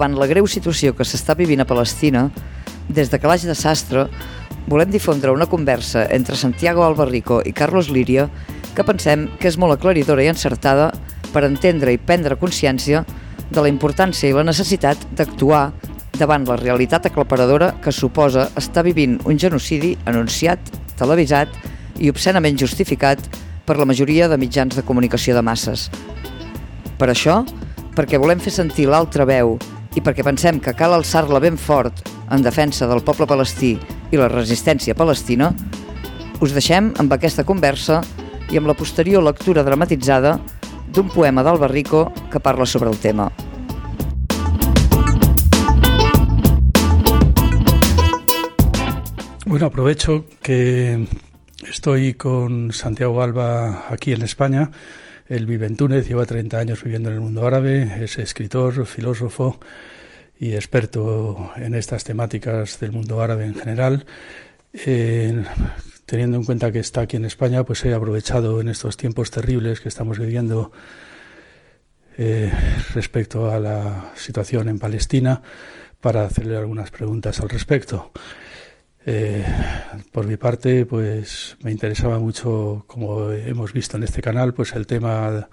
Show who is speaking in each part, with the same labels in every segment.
Speaker 1: davant la greu situació que s'està vivint a Palestina, des de Calaix de Sastre, volem difondre una conversa entre Santiago Albarrico i Carlos Líria que pensem que és molt aclaridora i encertada per entendre i prendre consciència de la importància i la necessitat d'actuar davant la realitat aclaparadora que suposa estar vivint un genocidi anunciat, televisat i obscenament justificat per la majoria de mitjans de comunicació de masses. Per això, perquè volem fer sentir l'altra veu i perquè pensem que cal alçar-la ben fort en defensa del poble palestí i la resistència palestina, us deixem amb aquesta conversa i amb la posterior lectura dramatitzada d'un poema d'Albarrico que parla sobre el tema.
Speaker 2: Bueno, aprovecho que estoy con Santiago Alba aquí en España. Él vive en Túnez, lleva 30 años viviendo en el mundo árabe, es escritor, filósofo y experto en estas temáticas del mundo árabe en general. Eh, teniendo en cuenta que está aquí en España, pues he aprovechado en estos tiempos terribles que estamos viviendo eh, respecto a la situación en Palestina para hacerle algunas preguntas al respecto. Eh, por mi parte, pues me interesaba mucho, como hemos visto en este canal, pues el tema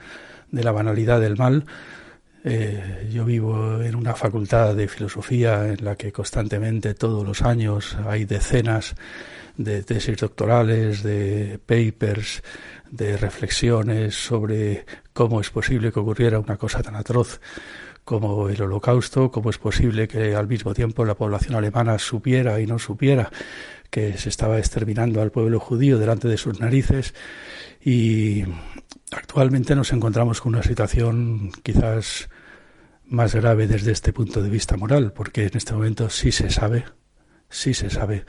Speaker 2: de la banalidad del mal. Eh, yo vivo en una facultad de filosofía en la que constantemente, todos los años, hay decenas de tesis doctorales, de papers, de reflexiones sobre cómo es posible que ocurriera una cosa tan atroz como el holocausto, cómo es posible que al mismo tiempo la población alemana supiera y no supiera que se estaba exterminando al pueblo judío delante de sus narices y actualmente nos encontramos con una situación quizás más grave desde este punto de vista moral, porque en este momento sí se sabe, sí se sabe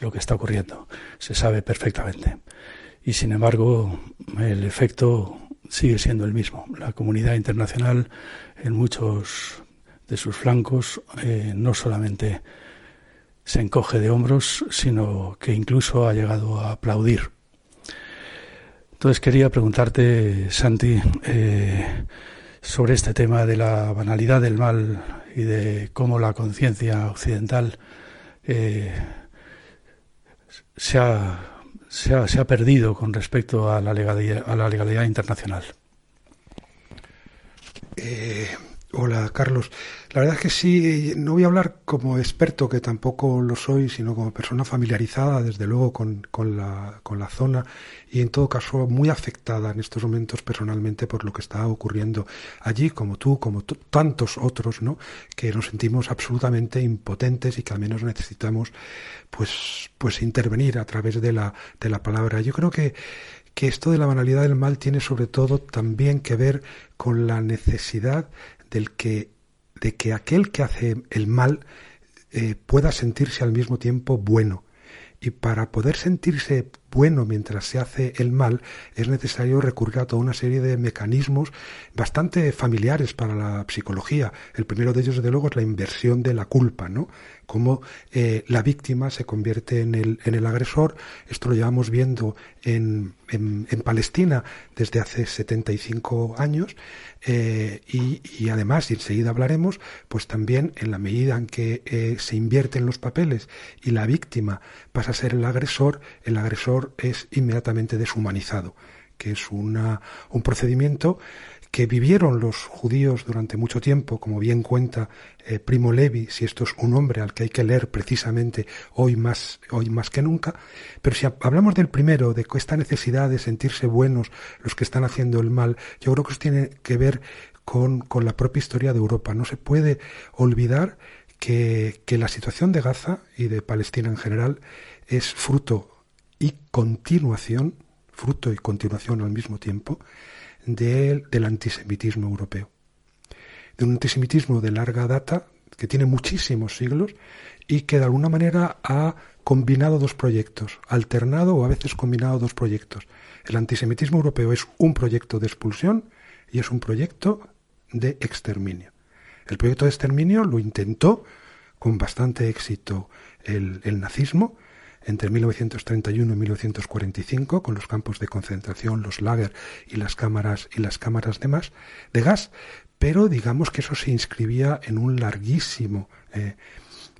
Speaker 2: lo que está ocurriendo, se sabe perfectamente. Y sin embargo, el efecto sigue siendo el mismo. La comunidad internacional en muchos de sus flancos eh, no solamente se encoge de hombros, sino que incluso ha llegado a aplaudir. Entonces quería preguntarte, Santi, eh, sobre este tema de la banalidad del mal y de cómo la conciencia occidental eh, se ha se ha, se ha perdido con respecto a la legalidad, a la legalidad internacional.
Speaker 3: Eh, hola, Carlos. La verdad es que sí, no voy a hablar como experto, que tampoco lo soy, sino como persona familiarizada, desde luego, con, con, la, con la zona y, en todo caso, muy afectada en estos momentos personalmente por lo que está ocurriendo allí, como tú, como tantos otros, ¿no? Que nos sentimos absolutamente impotentes y que al menos necesitamos, pues, pues intervenir a través de la, de la palabra. Yo creo que que esto de la banalidad del mal tiene sobre todo también que ver con la necesidad del que de que aquel que hace el mal eh, pueda sentirse al mismo tiempo bueno. Y para poder sentirse bueno mientras se hace el mal, es necesario recurrir a toda una serie de mecanismos bastante familiares para la psicología. El primero de ellos, desde luego, es la inversión de la culpa, ¿no? Cómo eh, la víctima se convierte en el, en el agresor. Esto lo llevamos viendo en, en, Palestina desde hace 75 años. Eh, y, y, además, y enseguida hablaremos, pues también en la medida en que eh, se invierten los papeles y la víctima pasa a ser el agresor, el agresor es inmediatamente deshumanizado, que es una, un procedimiento que vivieron los judíos durante mucho tiempo, como bien cuenta eh, Primo Levi, si esto es un hombre al que hay que leer precisamente hoy más, hoy más que nunca, pero si hablamos del primero, de esta necesidad de sentirse buenos los que están haciendo el mal, yo creo que eso tiene que ver con, con la propia historia de Europa. No se puede olvidar que, que la situación de Gaza y de Palestina en general es fruto y continuación, fruto y continuación al mismo tiempo, del antisemitismo europeo. De un antisemitismo de larga data, que tiene muchísimos siglos y que de alguna manera ha combinado dos proyectos, alternado o a veces combinado dos proyectos. El antisemitismo europeo es un proyecto de expulsión y es un proyecto de exterminio. El proyecto de exterminio lo intentó con bastante éxito el, el nazismo, entre 1931 y 1945 con los campos de concentración, los lager y las cámaras y las cámaras de, más, de gas, pero digamos que eso se inscribía en un larguísimo eh,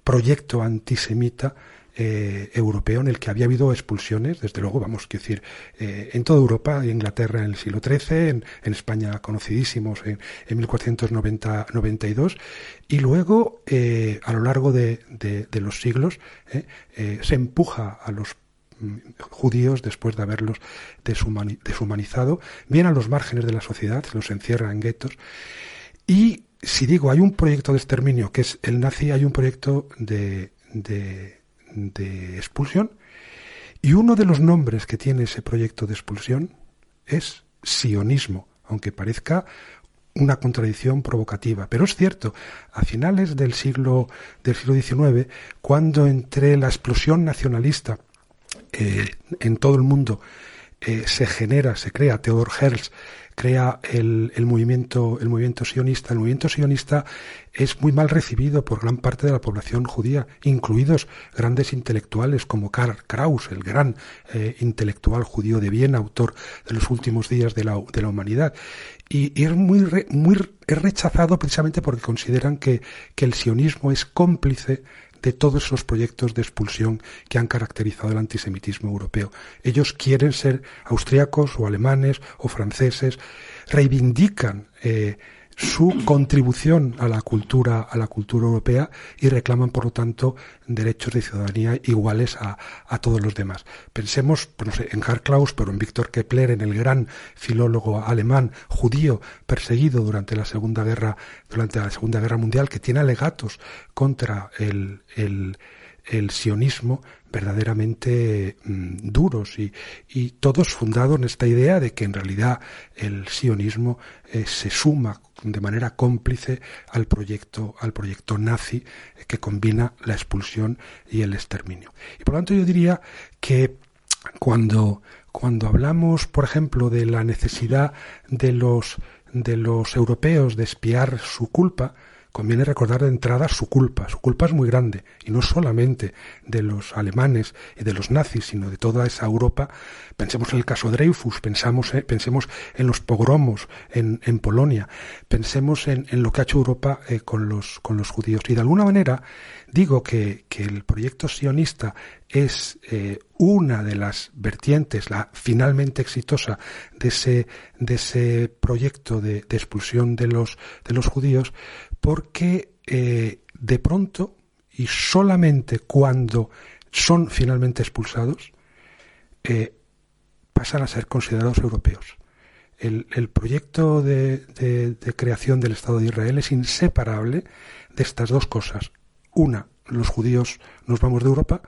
Speaker 3: proyecto antisemita eh, europeo en el que había habido expulsiones, desde luego, vamos, quiero decir, eh, en toda Europa, en Inglaterra en el siglo XIII, en, España conocidísimos en, en 1492, y luego, eh, a lo largo de, los siglos, se empuja a los mm, judíos después de haberlos deshumanizado, bien a los márgenes de la sociedad, los encierra en guetos, y si digo, hay un proyecto de exterminio que es el nazi, hay un proyecto de de expulsión y uno de los nombres que tiene ese proyecto de expulsión es sionismo, aunque parezca una contradicción provocativa. Pero es cierto, a finales del siglo, del siglo XIX, cuando entre la explosión nacionalista eh, en todo el mundo eh, se genera, se crea Theodor Herzl crea el, el, movimiento, el movimiento sionista. El movimiento sionista es muy mal recibido por gran parte de la población judía, incluidos grandes intelectuales como Karl Kraus, el gran eh, intelectual judío de Viena, autor de los últimos días de la, de la humanidad. Y, es muy, muy es rechazado precisamente porque consideran que, que el sionismo es cómplice de todos esos proyectos de expulsión que han caracterizado el antisemitismo europeo. Ellos quieren ser austriacos o alemanes o franceses, reivindican eh, su contribución a la cultura a la cultura europea y reclaman por lo tanto derechos de ciudadanía iguales a, a todos los demás. Pensemos pues no sé, en Karl Klaus, pero en Víctor Kepler, en el gran filólogo alemán judío perseguido durante la Segunda Guerra durante la Segunda Guerra Mundial que tiene alegatos contra el, el el sionismo verdaderamente mm, duros y, todos fundados en esta idea de que en realidad el sionismo eh, se suma de manera cómplice al proyecto al proyecto nazi eh, que combina la expulsión y el exterminio. Y por lo tanto yo diría que cuando cuando hablamos por ejemplo de la necesidad de los de los europeos de espiar su culpa conviene recordar de entrada su culpa. Su culpa es muy grande, y no solamente de los alemanes y de los nazis, sino de toda esa Europa. Pensemos en el caso Dreyfus, pensamos, eh, pensemos en los pogromos en, en Polonia, pensemos en, en, lo que ha hecho Europa eh, con, los, con los judíos. Y de alguna manera digo que, que el proyecto sionista es eh, una de las vertientes, la finalmente exitosa de ese, de ese proyecto de, de expulsión de los, de los judíos, porque eh, de pronto y solamente cuando son finalmente expulsados, eh, pasan a ser considerados europeos. El, proyecto de, creación del Estado de Israel es inseparable de estas dos cosas. Una, los judíos nos vamos de Europa,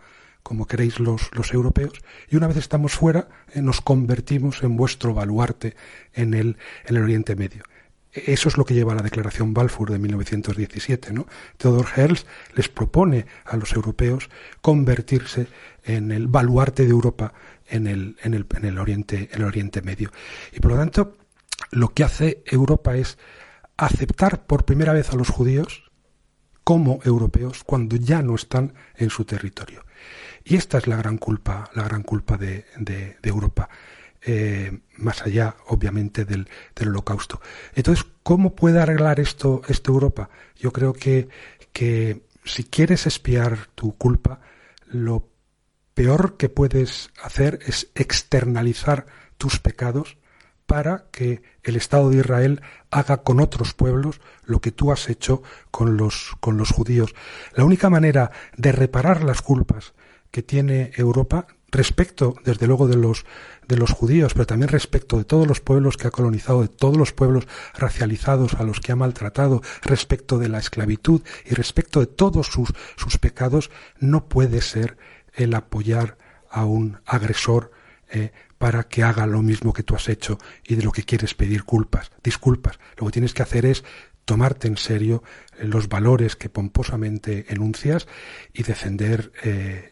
Speaker 3: como queréis los, europeos, y una vez estamos fuera, eh, nos convertimos en vuestro baluarte en el Oriente Medio. Eso es lo que lleva a la Declaración Balfour de 1917. ¿no? Theodor Herzl les propone a los europeos convertirse en el baluarte de Europa en el, en el, en el, Oriente, en el Oriente Medio. Y por lo tanto, lo que hace Europa es aceptar por primera vez a los judíos como europeos cuando ya no están en su territorio. Y esta es la gran culpa, la gran culpa de, de Europa. Eh, más allá, obviamente, del, del, holocausto. Entonces, ¿cómo puede arreglar esto, esta Europa? Yo creo que, que si quieres espiar tu culpa, lo peor que puedes hacer es externalizar tus pecados para que el Estado de Israel haga con otros pueblos lo que tú has hecho con los, con los judíos. La única manera de reparar las culpas que tiene Europa respecto, desde luego, de los, de los judíos, pero también respecto de todos los pueblos que ha colonizado, de todos los pueblos racializados a los que ha maltratado, respecto de la esclavitud y respecto de todos sus, sus pecados, no puede ser el apoyar a un agresor eh, para que haga lo mismo que tú has hecho y de lo que quieres pedir culpas, disculpas. Lo que tienes que hacer es tomarte en serio eh, los valores que pomposamente enuncias y defender eh,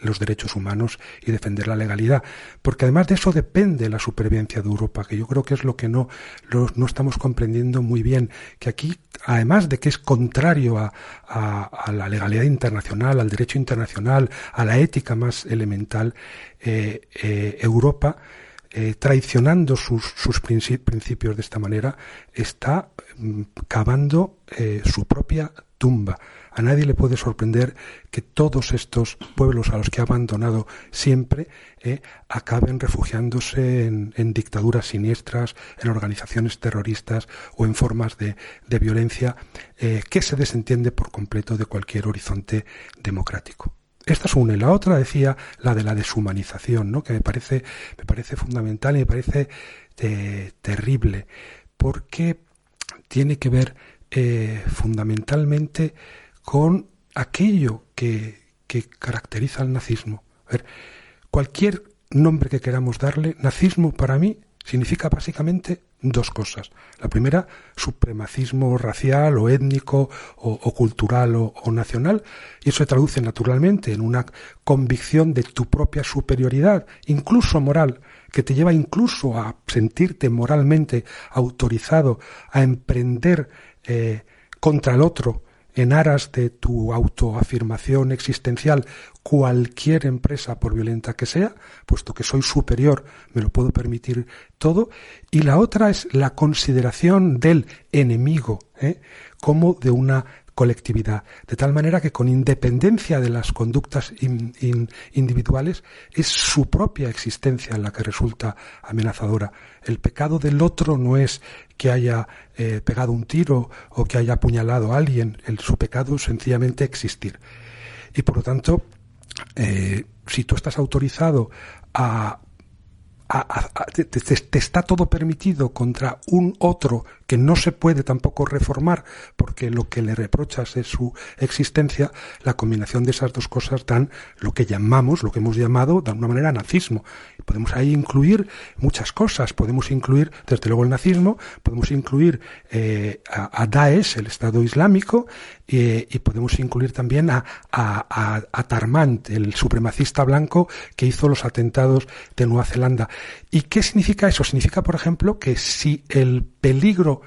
Speaker 3: los derechos humanos y defender la legalidad. Porque además de eso depende la supervivencia de Europa, que yo creo que es lo que no, no estamos comprendiendo muy bien. Que aquí, además de que es contrario a, la legalidad internacional, al derecho internacional, a la ética más elemental, eh, Europa eh, traicionando sus, sus, principios de esta manera, está mm, cavando eh, su propia tumba. A nadie le puede sorprender que todos estos pueblos a los que ha abandonado siempre eh, acaben refugiándose en, dictaduras siniestras, en organizaciones terroristas o en formas de, de violencia que se desentiende por completo de cualquier horizonte democrático. Esta es una y la otra decía la de la deshumanización, ¿no? que me parece, me parece fundamental y me parece eh, terrible, porque tiene que ver eh, fundamentalmente con aquello que, que caracteriza al nazismo. A ver, cualquier nombre que queramos darle, nazismo para mí significa básicamente dos cosas. La primera, supremacismo racial o étnico o, cultural o, nacional, y eso se traduce naturalmente en una convicción de tu propia superioridad, incluso moral, que te lleva incluso a sentirte moralmente autorizado a emprender eh, contra el otro en aras de tu autoafirmación existencial cualquier empresa, por violenta que sea, puesto que soy superior, me lo puedo permitir todo. Y la otra es la consideración del enemigo ¿eh? como de una colectividad, de tal manera que con independencia de las conductas individuales es su propia existencia la que resulta amenazadora. El pecado del otro no es que haya eh, pegado un tiro o que haya apuñalado a alguien, el, su pecado es sencillamente existir. Y por lo tanto, eh, si tú estás autorizado a te, está todo permitido contra un otro que no se puede tampoco reformar porque lo que le reprochas es su existencia, la combinación de esas dos cosas dan lo que llamamos, lo que hemos llamado de alguna manera nazismo. Podemos ahí incluir muchas cosas, podemos incluir desde luego el nazismo, podemos incluir eh, a, Daesh, el Estado Islámico, y podemos incluir también a, a, a Tarmant, el supremacista blanco que hizo los atentados de Nueva Zelanda. ¿Y qué significa eso? Significa, por ejemplo, que si el peligro,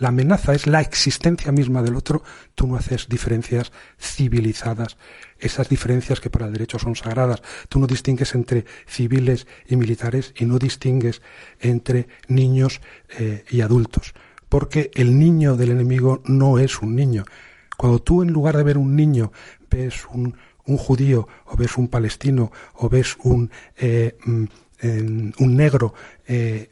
Speaker 3: la amenaza es la existencia misma del otro, tú no haces diferencias civilizadas, esas diferencias que para el derecho son sagradas. Tú no distingues entre civiles y militares y no distingues entre niños eh, y adultos, porque el niño del enemigo no es un niño. Cuando tú en lugar de ver un niño ves un, un judío o ves un palestino o ves un eh, mm, un negro, eh,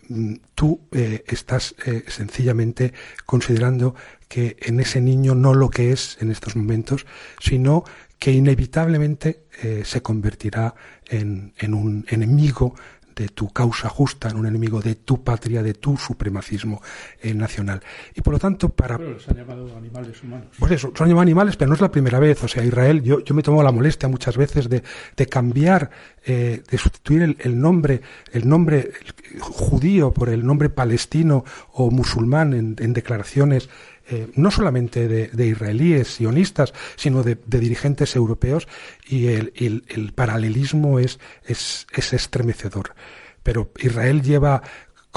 Speaker 3: tú eh, estás eh, sencillamente considerando que en ese niño no lo que es en estos momentos, sino que inevitablemente se convertirá en, en, un enemigo de tu causa justa, en un enemigo de tu patria, de tu supremacismo eh, nacional. Y por lo tanto, para...
Speaker 2: Pero se han llamado animales humanos.
Speaker 3: Pues eso, son llamado animales, pero no es la primera vez. O sea, Israel, yo, yo me tomo la molestia muchas veces de, de cambiar, eh, de sustituir el, nombre, el nombre judío por el nombre palestino o musulmán en, en declaraciones eh, no solamente de, israelíes, sionistas, sino de, dirigentes europeos, y el, paralelismo es, es, es estremecedor. Pero Israel lleva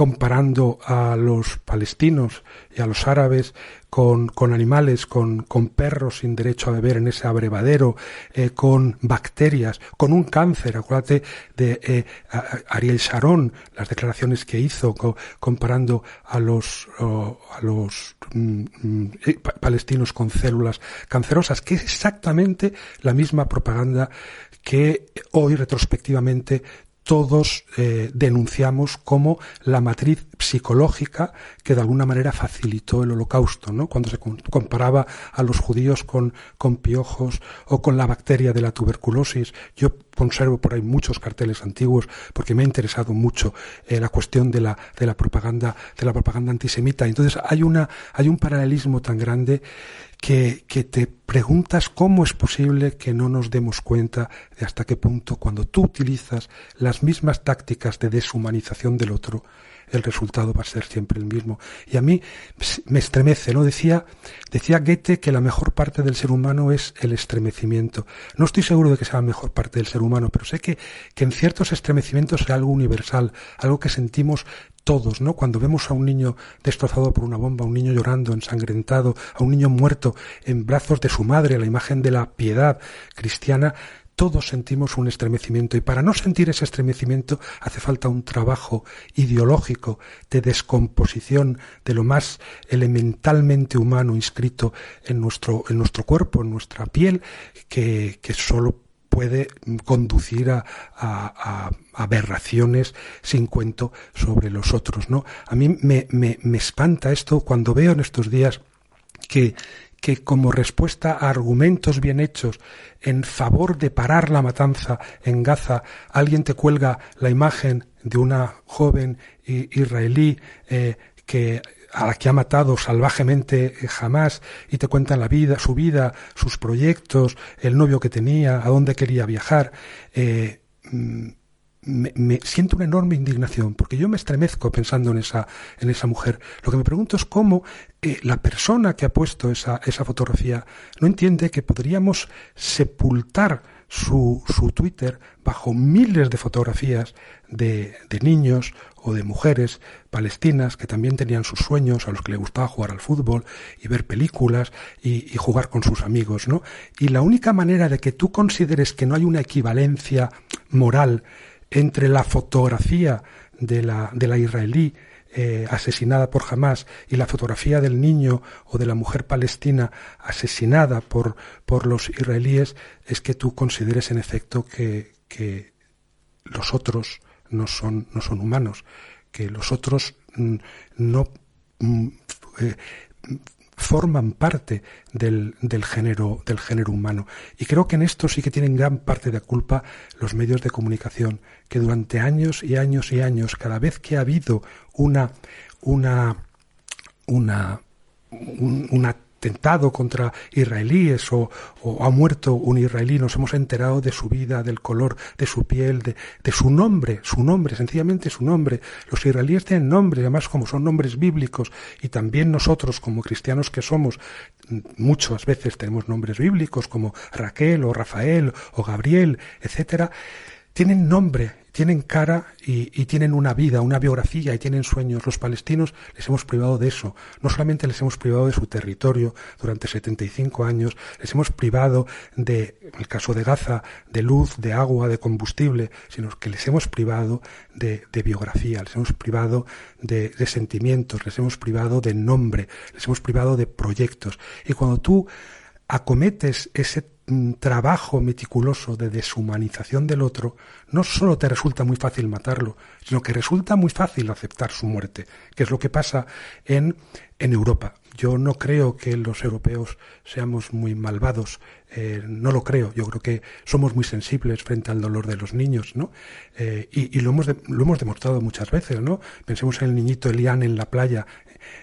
Speaker 3: comparando a los palestinos y a los árabes con, con animales, con, con, perros sin derecho a beber en ese abrevadero, eh, con bacterias, con un cáncer. Acuérdate de eh, Ariel Sharon, las declaraciones que hizo comparando a los, a los mm, mm, palestinos con células cancerosas, que es exactamente la misma propaganda que hoy retrospectivamente todos eh, denunciamos como la matriz psicológica que de alguna manera facilitó el holocausto, ¿no? Cuando se comparaba a los judíos con, con piojos o con la bacteria de la tuberculosis. Yo conservo por ahí muchos carteles antiguos porque me ha interesado mucho eh, la cuestión de la, de la propaganda, de la propaganda antisemita. Entonces hay una, hay un paralelismo tan grande que, que, te preguntas cómo es posible que no nos demos cuenta de hasta qué punto cuando tú utilizas las mismas tácticas de deshumanización del otro, el resultado va a ser siempre el mismo. Y a mí me estremece, ¿no? Decía, decía Goethe que la mejor parte del ser humano es el estremecimiento. No estoy seguro de que sea la mejor parte del ser humano, pero sé que, que en ciertos estremecimientos es algo universal, algo que sentimos todos, ¿no? Cuando vemos a un niño destrozado por una bomba, a un niño llorando, ensangrentado, a un niño muerto en brazos de su madre, la imagen de la piedad cristiana, todos sentimos un estremecimiento y para no sentir ese estremecimiento hace falta un trabajo ideológico de descomposición de lo más elementalmente humano inscrito en nuestro, en nuestro cuerpo, en nuestra piel, que, que solo puede conducir a, a, aberraciones sin cuento sobre los otros. ¿no? A mí me, me, me espanta esto cuando veo en estos días que, que como respuesta a argumentos bien hechos en favor de parar la matanza en Gaza, alguien te cuelga la imagen de una joven israelí eh, que a la que ha matado salvajemente jamás y te cuentan la vida, su vida, sus proyectos, el novio que tenía, a dónde quería viajar. Eh, mm, me, siento una enorme indignación porque yo me estremezco pensando en esa, en esa mujer. Lo que me pregunto es cómo eh, la persona que ha puesto esa, esa fotografía no entiende que podríamos sepultar su, su Twitter bajo miles de fotografías de, de niños o de mujeres palestinas que también tenían sus sueños, a los que le gustaba jugar al fútbol y ver películas y, jugar con sus amigos, ¿no? Y la única manera de que tú consideres que no hay una equivalencia moral entre la fotografía de la, de la israelí eh, asesinada por Hamas y la fotografía del niño o de la mujer palestina asesinada por, por los israelíes es que tú consideres en efecto que, que los otros no son, no son humanos, que los otros mm, no mm, eh, forman parte del, del, género, del género humano. Y creo que en esto sí que tienen gran parte de culpa los medios de comunicación, que durante años y años y años, cada vez que ha habido una, una, una, un, una atentado contra israelíes o, o, ha muerto un israelí, nos hemos enterado de su vida, del color de su piel, de, de, su nombre, su nombre, sencillamente su nombre. Los israelíes tienen nombres, además como son nombres bíblicos, y también nosotros como cristianos que somos, muchas veces tenemos nombres bíblicos como Raquel o Rafael o Gabriel, etcétera, tienen nombre tienen cara y, tienen una vida, una biografía y tienen sueños. Los palestinos les hemos privado de eso. No solamente les hemos privado de su territorio durante 75 años, les hemos privado de, en el caso de Gaza, de luz, de agua, de combustible, sino que les hemos privado de, de biografía, les hemos privado de, de sentimientos, les hemos privado de nombre, les hemos privado de proyectos. Y cuando tú acometes ese trabajo meticuloso de deshumanización del otro, no solo te resulta muy fácil matarlo, sino que resulta muy fácil aceptar su muerte, que es lo que pasa en, en Europa. Yo no creo que los europeos seamos muy malvados, eh, no lo creo. Yo creo que somos muy sensibles frente al dolor de los niños, ¿no? Eh, y, lo, hemos de, lo hemos demostrado muchas veces, ¿no? Pensemos en el niñito Elian en la playa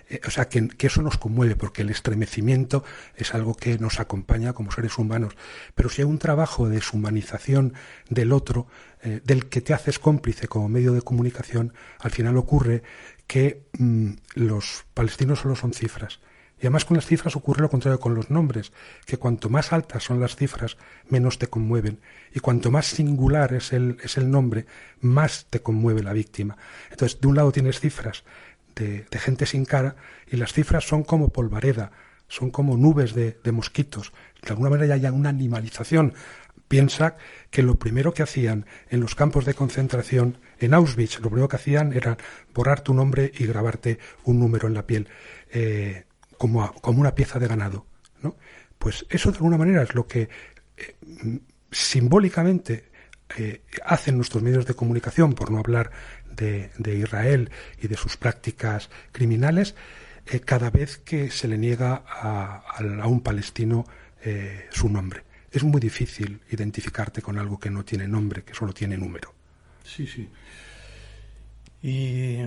Speaker 3: eh, o sea, que, eso nos conmueve, porque el estremecimiento es algo que nos acompaña como seres humanos. Pero si hay un trabajo de deshumanización del otro, eh, del que te haces cómplice como medio de comunicación, al final ocurre que mmm, los palestinos solo son cifras. Y además con las cifras ocurre lo contrario con los nombres, que cuanto más altas son las cifras, menos te conmueven. Y cuanto más singular es el, es el nombre, más te conmueve la víctima. Entonces, de un lado tienes cifras de, gente sin cara y las cifras son como polvareda, son como nubes de, mosquitos. De alguna manera ya hay una animalización. Piensa que lo primero que hacían en los campos de concentración, en Auschwitz, lo primero que hacían era borrar tu nombre y grabarte un número en la piel, eh, como, como una pieza de ganado. ¿no? Pues eso de alguna manera es lo que eh, simbólicamente eh, hacen nuestros medios de comunicación, por no hablar de, Israel y de sus prácticas criminales, eh, cada vez que se le niega a, un palestino eh, su nombre. Es muy difícil identificarte con algo que no tiene nombre, que solo tiene número.
Speaker 2: Sí, sí. Y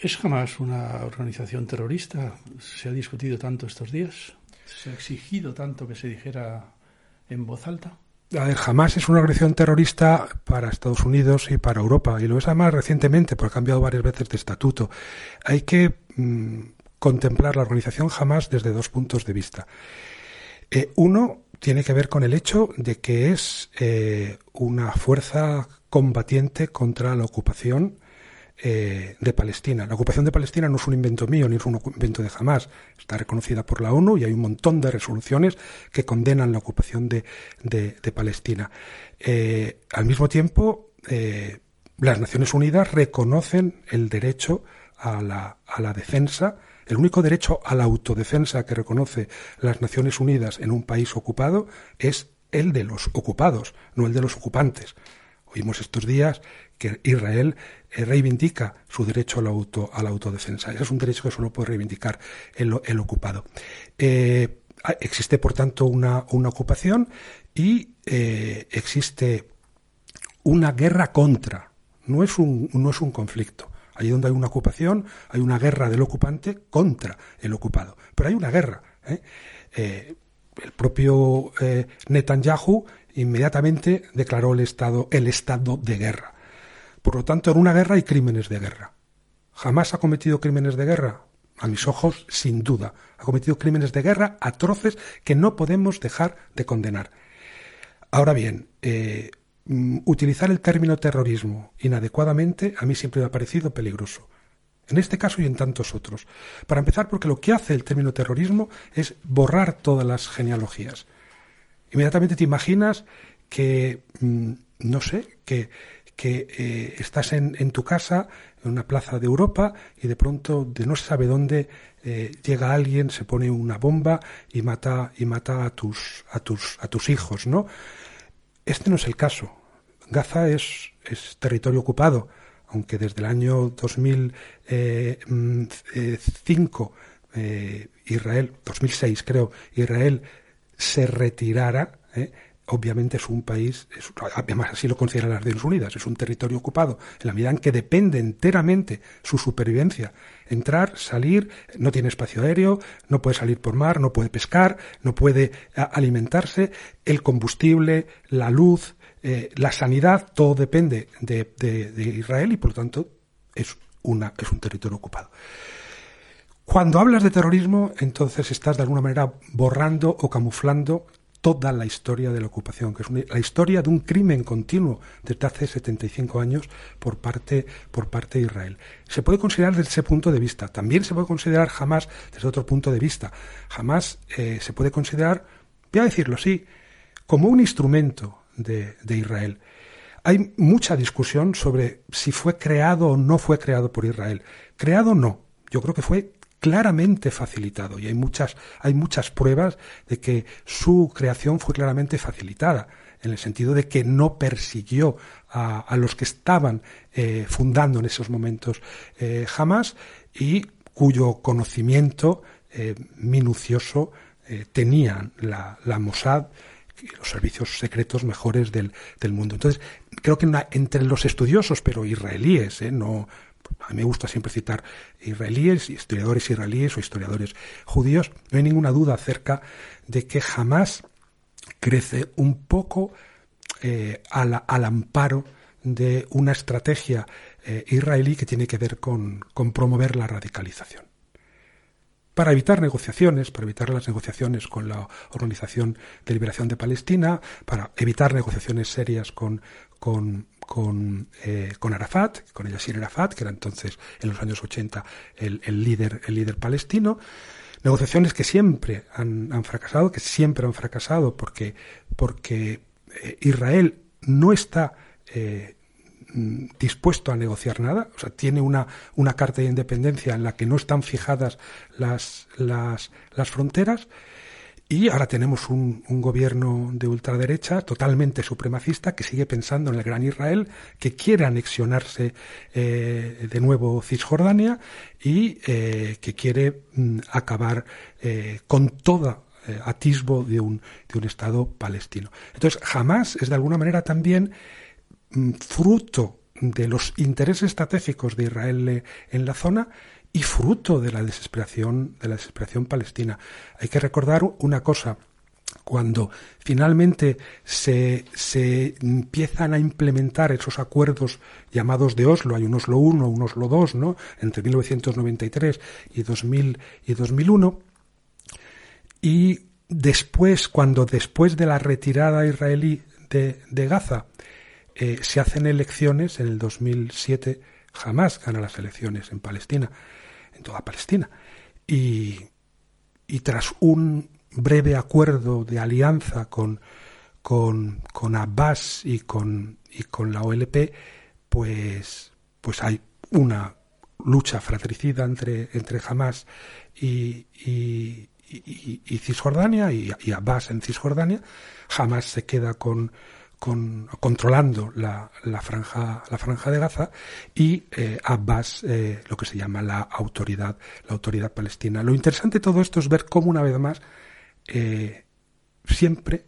Speaker 2: ¿Es jamás una organización terrorista? ¿Se ha discutido tanto estos días? ¿Se ha exigido tanto que se dijera en voz alta?
Speaker 3: Jamás es una organización terrorista para Estados Unidos y para Europa, y lo es además recientemente, porque ha cambiado varias veces de estatuto. Hay que mm, contemplar la organización jamás desde dos puntos de vista. Eh, uno tiene que ver con el hecho de que es eh, una fuerza combatiente contra la ocupación eh, de Palestina. La ocupación de Palestina no es un invento mío ni es un invento de Hamas. Está reconocida por la ONU y hay un montón de resoluciones que condenan la ocupación de, Palestina. Eh, al mismo tiempo, eh, las Naciones Unidas reconocen el derecho a la, a la defensa el único derecho a la autodefensa que reconoce las Naciones Unidas en un país ocupado es el de los ocupados, no el de los ocupantes. Oímos estos días que Israel reivindica su derecho a la, auto, a la autodefensa. Ese es un derecho que solo puede reivindicar el, ocupado. Eh, existe, por tanto, una, una ocupación y eh, existe una guerra contra. No es un, no es un conflicto. Allí donde hay una ocupación, hay una guerra del ocupante contra el ocupado. Pero hay una guerra. el propio Netanyahu inmediatamente declaró el estado, el estado de guerra. Por lo tanto, en una guerra hay crímenes de guerra. ¿Jamás ha cometido crímenes de guerra? A mis ojos, sin duda. Ha cometido crímenes de guerra atroces que no podemos dejar de condenar. Ahora bien, eh, mm, utilizar el término terrorismo inadecuadamente a mí siempre me ha parecido peligroso. En este caso y en tantos otros. Para empezar, porque lo que hace el término terrorismo es borrar todas las genealogías. Inmediatamente te imaginas que, mm, no sé, que, que eh, estás en, en, tu casa, en una plaza de Europa, y de pronto, de no se sabe dónde, eh, llega alguien, se pone una bomba y mata, y mata a tus, a tus, a tus hijos, ¿no? Este no es el caso. Gaza es, es territorio ocupado, aunque desde el año 2005 eh, Israel, 2006 creo, Israel se retirara. Obviamente es un país, además así lo consideran las Naciones Unidas, es un territorio ocupado, en la medida en que depende enteramente su supervivencia. Entrar, salir, no tiene espacio aéreo, no puede salir por mar, no puede pescar, no puede alimentarse, el combustible, la luz, eh, la sanidad, todo depende de, de, Israel y por lo tanto es, una, es un territorio ocupado. Cuando hablas de terrorismo, entonces estás de alguna manera borrando o camuflando toda la historia de la ocupación, que es la historia de un crimen continuo desde hace 75 años por parte, por parte de Israel. Se puede considerar desde ese punto de vista. También se puede considerar jamás desde otro punto de vista. Jamás eh, se puede considerar, voy a decirlo así, como un instrumento de, de Israel. Hay mucha discusión sobre si fue creado o no fue creado por Israel. Creado no. Yo creo que fue claramente facilitado y hay muchas, hay muchas pruebas de que su creación fue claramente facilitada en el sentido de que no persiguió a, los que estaban eh, fundando en esos momentos eh, jamás y cuyo conocimiento eh, minucioso tenían la, la Mossad los servicios secretos mejores del, del mundo. Entonces, creo que entre los estudiosos, pero israelíes, no, a mí me gusta siempre citar israelíes, historiadores israelíes o historiadores judíos, no hay ninguna duda acerca de que jamás crece un poco eh, al, amparo de una estrategia eh, israelí que tiene que ver con, con promover la radicalización. Para evitar negociaciones, para evitar las negociaciones con la Organización de Liberación de Palestina, para evitar negociaciones serias con, con, con, eh, con Arafat, con Yasser Arafat, que era entonces en los años 80 el, el líder, el líder palestino. Negociaciones que siempre han, han, fracasado, que siempre han fracasado porque, porque eh, Israel no está eh, dispuesto a negociar nada, o sea, tiene una, una carta de independencia en la que no están fijadas las, las, las fronteras y ahora tenemos un, gobierno de ultraderecha totalmente supremacista que sigue pensando en el gran Israel, que quiere anexionarse eh, de nuevo Cisjordania y eh, que quiere mm, acabar eh, con toda atisbo de un, de un Estado palestino. Entonces, jamás es de alguna manera también mm, fruto de los intereses estratégicos de Israel en la zona y fruto de la desesperación, de la desesperación palestina. Hay que recordar una cosa, cuando finalmente se, se, empiezan a implementar esos acuerdos llamados de Oslo, hay un Oslo 1, un Oslo 2, ¿no? entre 1993 y, 2000, y 2001, y después, cuando después de la retirada israelí de, de Gaza, eh, se hacen elecciones en el 2007, jamás gana las elecciones en Palestina toda Palestina. Y, y tras un breve acuerdo de alianza con, con, con Abbas y con, y con la OLP, pues, pues hay una lucha fratricida entre, entre Hamas y, y, y, Cisjordania y, Abbas en Cisjordania. Hamas se queda con, con, controlando la, la, franja, la franja de Gaza y eh, Abbas eh, lo que se llama la autoridad, la autoridad palestina. Lo interesante de todo esto es ver cómo una vez más eh, siempre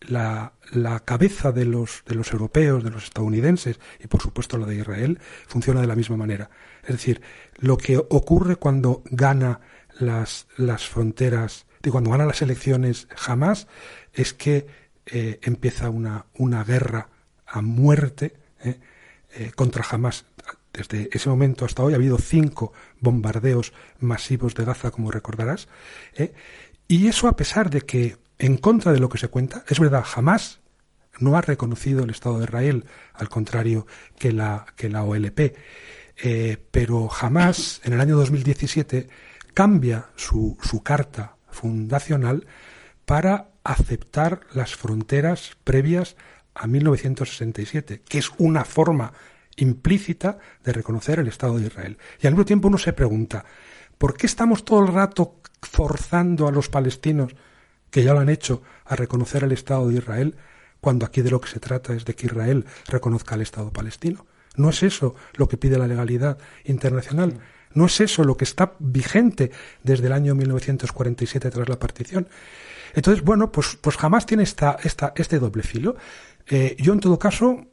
Speaker 3: la, la, cabeza de los, de los europeos, de los estadounidenses y por supuesto la de Israel funciona de la misma manera. Es decir, lo que ocurre cuando gana las, las fronteras, y cuando gana las elecciones jamás, es que eh, empieza una, una, guerra a muerte eh, eh, contra Hamas. Desde ese momento hasta hoy ha habido cinco bombardeos masivos de Gaza, como recordarás. Y eso a pesar de que, en contra de lo que se cuenta, es verdad, jamás no ha reconocido el Estado de Israel, al contrario que la, que la OLP. pero jamás, en el año 2017, cambia su, su carta fundacional para aceptar las fronteras previas a 1967, que es una forma implícita de reconocer el Estado de Israel. Y al mismo tiempo uno se pregunta, ¿por qué estamos todo el rato forzando a los palestinos, que ya lo han hecho, a reconocer el Estado de Israel, cuando aquí de lo que se trata es de que Israel reconozca el Estado palestino? ¿No es eso lo que pide la legalidad internacional? ¿No es eso lo que está vigente desde el año 1947 tras la partición? Entonces, bueno, pues, pues jamás tiene esta, esta, este doble filo. Eh, yo, en todo caso,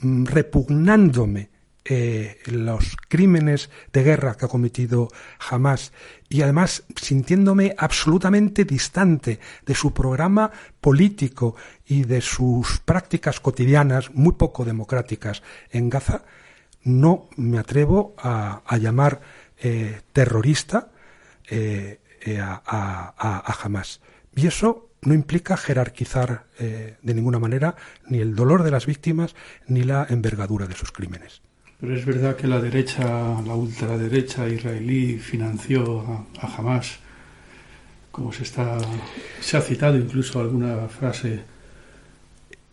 Speaker 3: mm, repugnándome eh, los crímenes de guerra que ha cometido Hamas y además sintiéndome absolutamente distante de su programa político y de sus prácticas cotidianas muy poco democráticas en Gaza, no me atrevo a, llamar eh, terrorista a, a, a Hamas. Y eso no implica jerarquizar eh, de ninguna manera ni el dolor de las víctimas ni la envergadura de sus crímenes.
Speaker 2: Pero es verdad que la derecha, la ultraderecha israelí financió a, Hamas, como se está, se ha citado incluso alguna frase.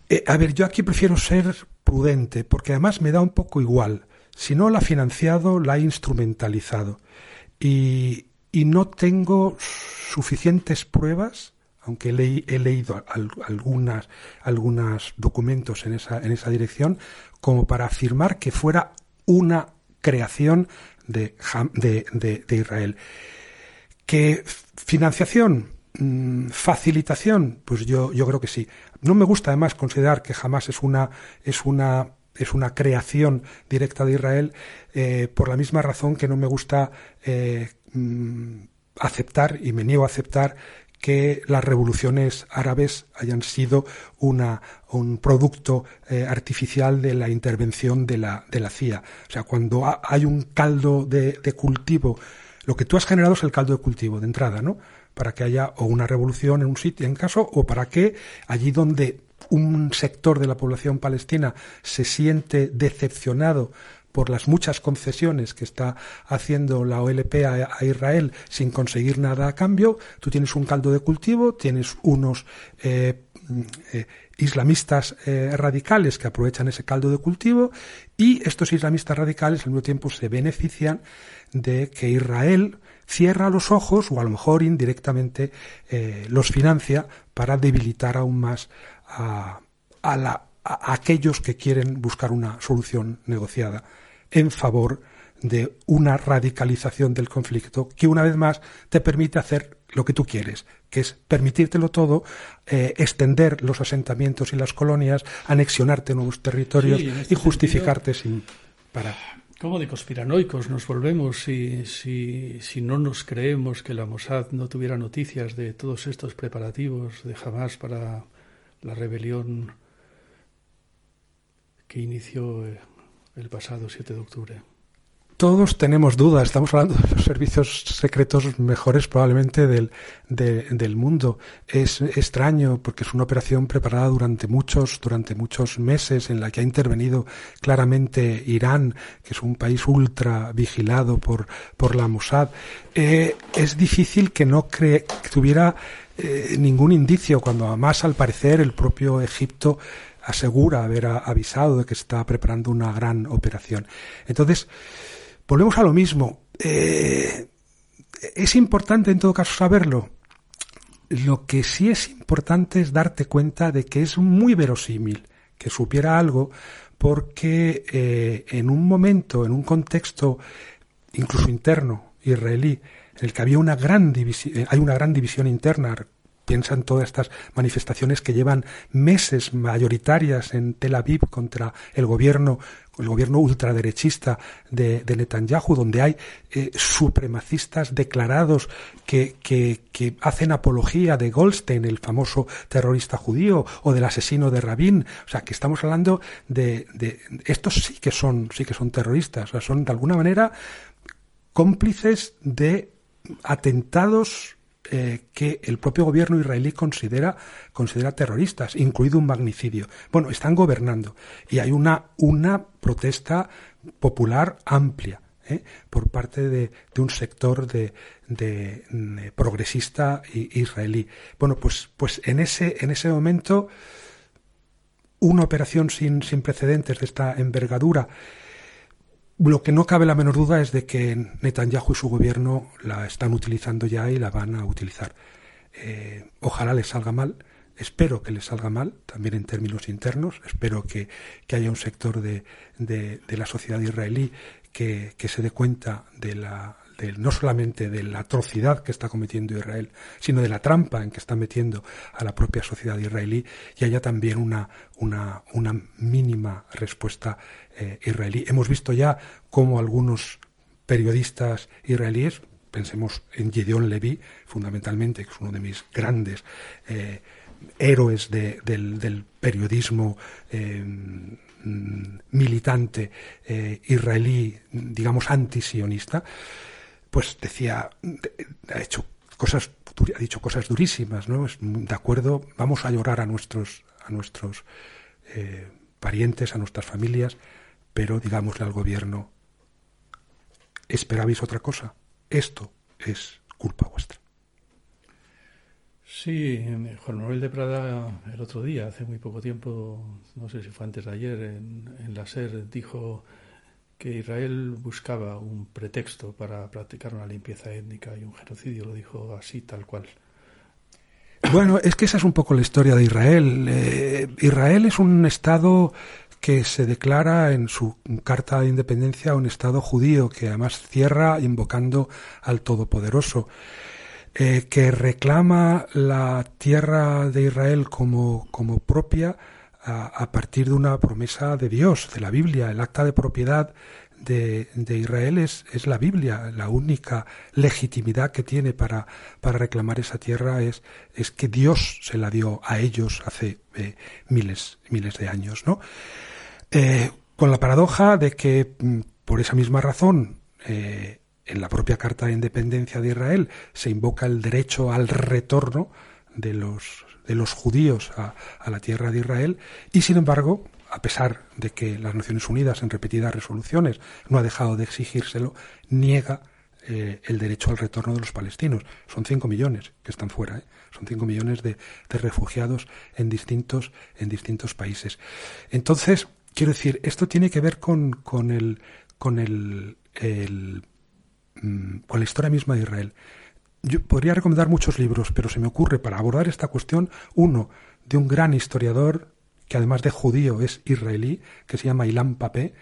Speaker 3: Eh, a ver, yo aquí prefiero ser prudente, porque además me da un poco igual. Si no la ha financiado, la ha instrumentalizado. Y, y no tengo suficientes pruebas aunque he, leído algunas, algunos documentos en esa, en esa dirección, como para afirmar que fuera una creación de, de, Israel. ¿Que financiación? Mm, ¿Facilitación? Pues yo, yo creo que sí. No me gusta además considerar que jamás es una, es una es una creación directa de Israel eh, por la misma razón que no me gusta eh, mm, aceptar y me niego a aceptar que las revoluciones árabes hayan sido una, un producto eh, artificial de la intervención de la, de la CIA. O sea, cuando hay un caldo de, de, cultivo, lo que tú has generado es el caldo de cultivo de entrada, ¿no? Para que haya o una revolución en un sitio, en caso, o para que allí donde un sector de la población palestina se siente decepcionado por las muchas concesiones que está haciendo la OLP a, Israel sin conseguir nada a cambio, tú tienes un caldo de cultivo, tienes unos eh, eh, islamistas eh, radicales que aprovechan ese caldo de cultivo y estos islamistas radicales al mismo tiempo se benefician de que Israel cierra los ojos o a lo mejor indirectamente eh, los financia para debilitar aún más a, a, a aquellos que quieren buscar una solución negociada en favor de una radicalización del conflicto que una vez más te permite hacer lo que tú quieres, que es permitírtelo todo, eh, extender los asentamientos y las colonias, anexionarte nuevos territorios este y justificarte sin parar.
Speaker 2: ¿Cómo de conspiranoicos nos volvemos si, si, no nos creemos que la Mossad no tuviera noticias de todos estos preparativos de Hamas para la rebelión que inició eh, el pasado 7 de octubre?
Speaker 3: Todos tenemos dudas. Estamos hablando de los servicios secretos mejores probablemente del, del mundo. Es extraño porque es una operación preparada durante muchos, durante muchos meses en la que ha intervenido claramente Irán, que es un país ultra vigilado por, por la Mossad. Eh, es difícil que no cree, que tuviera eh, ningún indicio cuando además al parecer el propio Egipto asegura haber avisado de que está preparando una gran operación. Entonces, Volvemos a lo mismo. Eh, es importante en todo caso saberlo. Lo que sí es importante es darte cuenta de que es muy verosímil que supiera algo porque eh, en un momento, en un contexto incluso interno israelí, en el que había una gran división, eh, hay una gran división interna, piensa en todas estas manifestaciones que llevan meses mayoritarias en Tel Aviv contra el gobierno el gobierno ultraderechista de, de Netanyahu, donde hay eh, supremacistas declarados que, que, que, hacen apología de Goldstein, el famoso terrorista judío, o del asesino de Rabin. O sea, que estamos hablando de, de estos sí que son, sí que son terroristas, o sea, son de alguna manera cómplices de atentados eh, que el propio gobierno israelí considera, considera terroristas, incluido un magnicidio. Bueno, están gobernando y hay una, una protesta popular amplia. ¿eh? por parte de, de, un sector de, de, de, progresista israelí. Bueno, pues, pues en ese, en ese momento, una operación sin, sin precedentes de esta envergadura lo que no cabe la menor duda es de que Netanyahu y su gobierno la están utilizando ya y la van a utilizar. Eh, ojalá les salga mal. Espero que les salga mal, también en términos internos. Espero que, que haya un sector de, de, de la sociedad israelí que, que, se dé cuenta de la, no solamente de la atrocidad que está cometiendo Israel, sino de la trampa en que está metiendo a la propia sociedad israelí y haya también una, una, mínima respuesta eh, israelí. Hemos visto ya cómo algunos periodistas israelíes, pensemos en Gideon Levy, fundamentalmente, que es uno de mis grandes eh, héroes de, del, periodismo eh, militante eh, israelí, digamos, antisionista, pues decía, ha hecho cosas, ha dicho cosas durísimas, ¿no? De acuerdo, vamos a llorar a nuestros, a nuestros eh, parientes, a nuestras familias, pero digámosle al gobierno, esperabais otra cosa, esto es culpa vuestra.
Speaker 2: Sí, Juan Manuel de Prada el otro día, hace muy poco tiempo, no sé si fue antes de ayer, en, en la SER dijo que Israel buscaba un pretexto para practicar una limpieza étnica y un genocidio, lo dijo así, tal cual.
Speaker 3: Bueno, es que esa es un poco la historia de Israel. Eh, Israel es un Estado que se declara en su carta de independencia un Estado judío, que además cierra invocando al Todopoderoso, eh, que reclama la tierra de Israel como, como propia a, partir de una promesa de Dios, de la Biblia. El acta de propiedad de, de Israel es, es, la Biblia. La única legitimidad que tiene para, para reclamar esa tierra es, es, que Dios se la dio a ellos hace eh, miles, miles de años, ¿no? Eh, con la paradoja de que, mm, por esa misma razón, eh, en la propia Carta de Independencia de Israel se invoca el derecho al retorno de los, de los judíos a, a la tierra de Israel y, sin embargo, a pesar de que las Naciones Unidas en repetidas resoluciones no ha dejado de exigírselo, niega eh, el derecho al retorno de los palestinos. Son cinco millones que están fuera, ¿eh? son cinco millones de, de, refugiados en distintos, en distintos países. Entonces, Quiero decir, esto tiene que ver con, con el, con el, el mm, con la historia misma de Israel. Yo podría recomendar muchos libros, pero se me ocurre para abordar esta cuestión uno de un gran historiador que además de judío es israelí, que se llama Ilan Papé,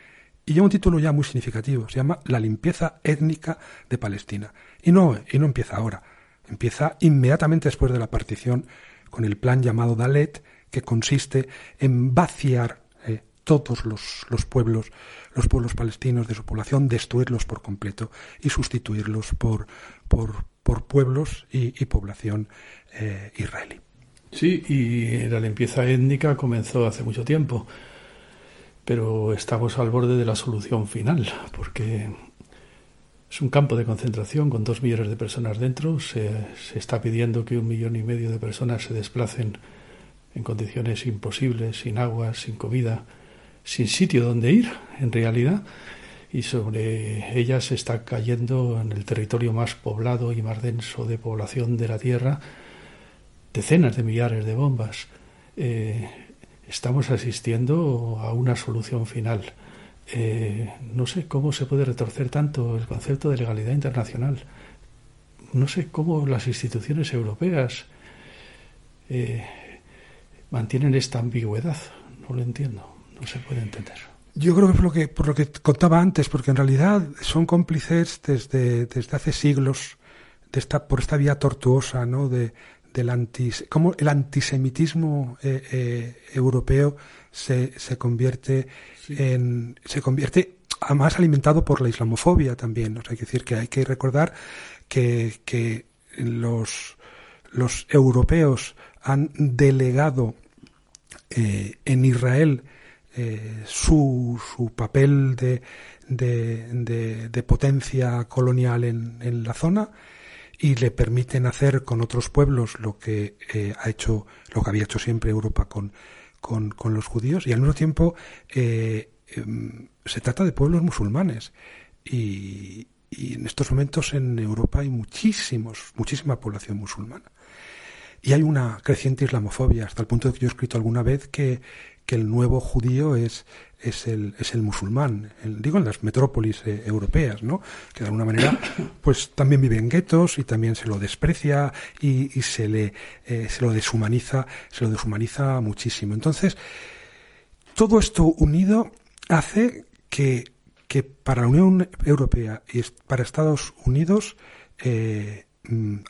Speaker 3: y lleva un título ya muy significativo, se llama La limpieza étnica de Palestina. Y no, y no empieza ahora, empieza inmediatamente después de la partición con el plan llamado Dalet, que consiste en vaciar eh, todos los, los, pueblos, los pueblos palestinos de su población, destruirlos por completo y sustituirlos por, por, por pueblos y, población eh, israelí.
Speaker 2: Sí, y la limpieza étnica comenzó hace mucho tiempo, pero estamos al borde de la solución final, porque es un campo de concentración con dos millones de personas dentro. Se, se, está pidiendo que un millón y medio de personas se desplacen en condiciones imposibles, sin agua, sin comida, sin sitio donde ir, en realidad. Y sobre ellas está cayendo en el territorio más poblado y más denso de población de la Tierra decenas de millares de bombas. Eh, estamos asistiendo a una solución final. Eh, no sé cómo se puede retorcer tanto el concepto de legalidad internacional. No sé cómo las instituciones europeas eh, mantienen esta ambigüedad. No lo entiendo. No se puede entender.
Speaker 3: Yo creo que por lo que, por lo que contaba antes, porque en realidad son cómplices desde, desde hace siglos de esta, por esta vía tortuosa, ¿no? De, del antis, cómo el antisemitismo eh, eh, europeo se, se convierte en se convierte además alimentado por la islamofobia también. O sea, hay que decir que hay que recordar que, que los, los europeos han delegado eh, en Israel eh, su, su papel de, de, de, potencia colonial en, en la zona y le permiten hacer con otros pueblos lo que eh, ha hecho, lo que había hecho siempre Europa con, con, con los judíos, y al mismo tiempo eh, eh, se trata de pueblos musulmanes. Y, y en estos momentos en Europa hay muchísimos, muchísima población musulmana. Y hay una creciente islamofobia, hasta el punto de que yo he escrito alguna vez que, que el nuevo judío es, es el, es el musulmán, el, digo en las metrópolis eh, europeas, ¿no? que de alguna manera pues también vive en guetos y también se lo desprecia y, y se le eh, se lo deshumaniza, se lo deshumaniza muchísimo. Entonces, todo esto unido hace que, que para la Unión Europea y para Estados Unidos eh,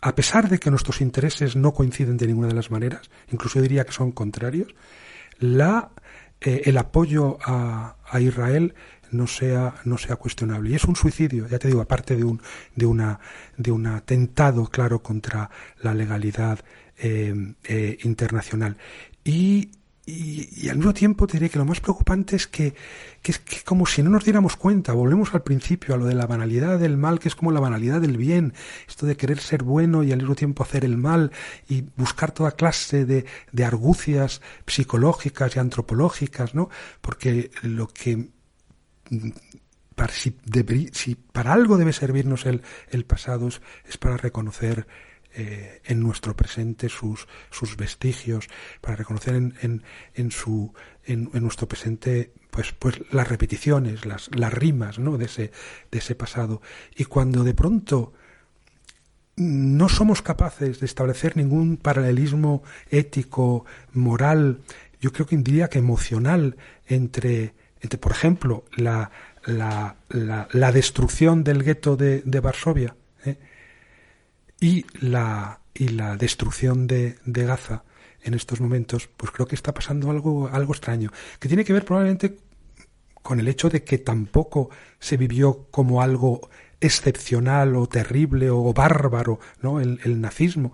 Speaker 3: a pesar de que nuestros intereses no coinciden de ninguna de las maneras, incluso diría que son contrarios, la eh, el apoyo a, a, Israel no sea no sea cuestionable. Y es un suicidio ya te digo aparte de un de una de un atentado claro contra la legalidad eh, eh, internacional. Y y, y, al mismo tiempo te diré que lo más preocupante es que, que es que como si no nos diéramos cuenta, volvemos al principio, a lo de la banalidad del mal, que es como la banalidad del bien, esto de querer ser bueno y al mismo tiempo hacer el mal y buscar toda clase de, de argucias psicológicas y antropológicas, ¿no? Porque lo que para, si, si para algo debe servirnos el, el pasado es, es para reconocer eh, en nuestro presente sus, sus vestigios, para reconocer en, en, en su, en, nuestro presente pues, pues las repeticiones, las, las rimas ¿no? de, ese, de ese pasado. Y cuando de pronto no somos capaces de establecer ningún paralelismo ético, moral, yo creo que diría que emocional entre, entre por ejemplo, la, la, la, la destrucción del gueto de, de Varsovia, ¿eh? Y la, y la destrucción de, de Gaza en estos momentos, pues creo que está pasando algo, algo extraño, que tiene que ver probablemente con el hecho de que tampoco se vivió como algo excepcional o terrible o bárbaro, ¿no? El, el nazismo.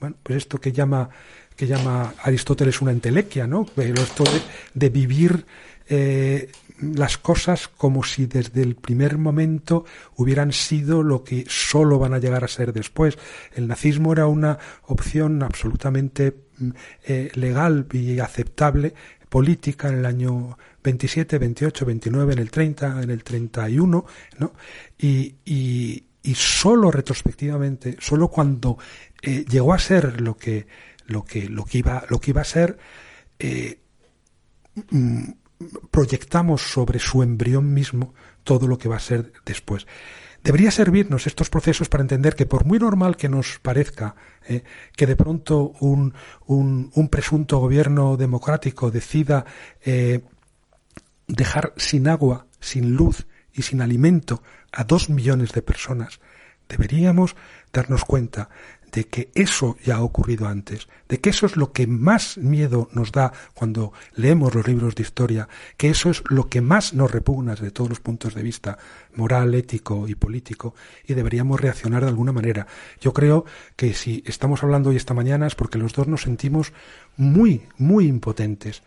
Speaker 3: Bueno, pues esto que llama, que llama Aristóteles una entelequia, ¿no? Pero esto de, de vivir eh, las cosas como si desde el primer momento hubieran sido lo que solo van a llegar a ser después. El nazismo era una opción absolutamente mm, eh, legal y aceptable política en el año 27, 28, 29, en el 30, en el 31, ¿no? Y, y, solo retrospectivamente, solo cuando eh, llegó a ser lo que, lo que, lo que iba, lo que iba a ser, eh, mm, proyectamos sobre su embrión mismo todo lo que va a ser después. Debería servirnos estos procesos para entender que por muy normal que nos parezca eh, que de pronto un, un, presunto gobierno democrático decida eh, dejar sin agua, sin luz y sin alimento a dos millones de personas, deberíamos darnos cuenta de que eso ya ha ocurrido antes, de que eso es lo que más miedo nos da cuando leemos los libros de historia, que eso es lo que más nos repugna desde todos los puntos de vista moral, ético y político, y deberíamos reaccionar de alguna manera. Yo creo que si estamos hablando hoy esta mañana es porque los dos nos sentimos muy, muy impotentes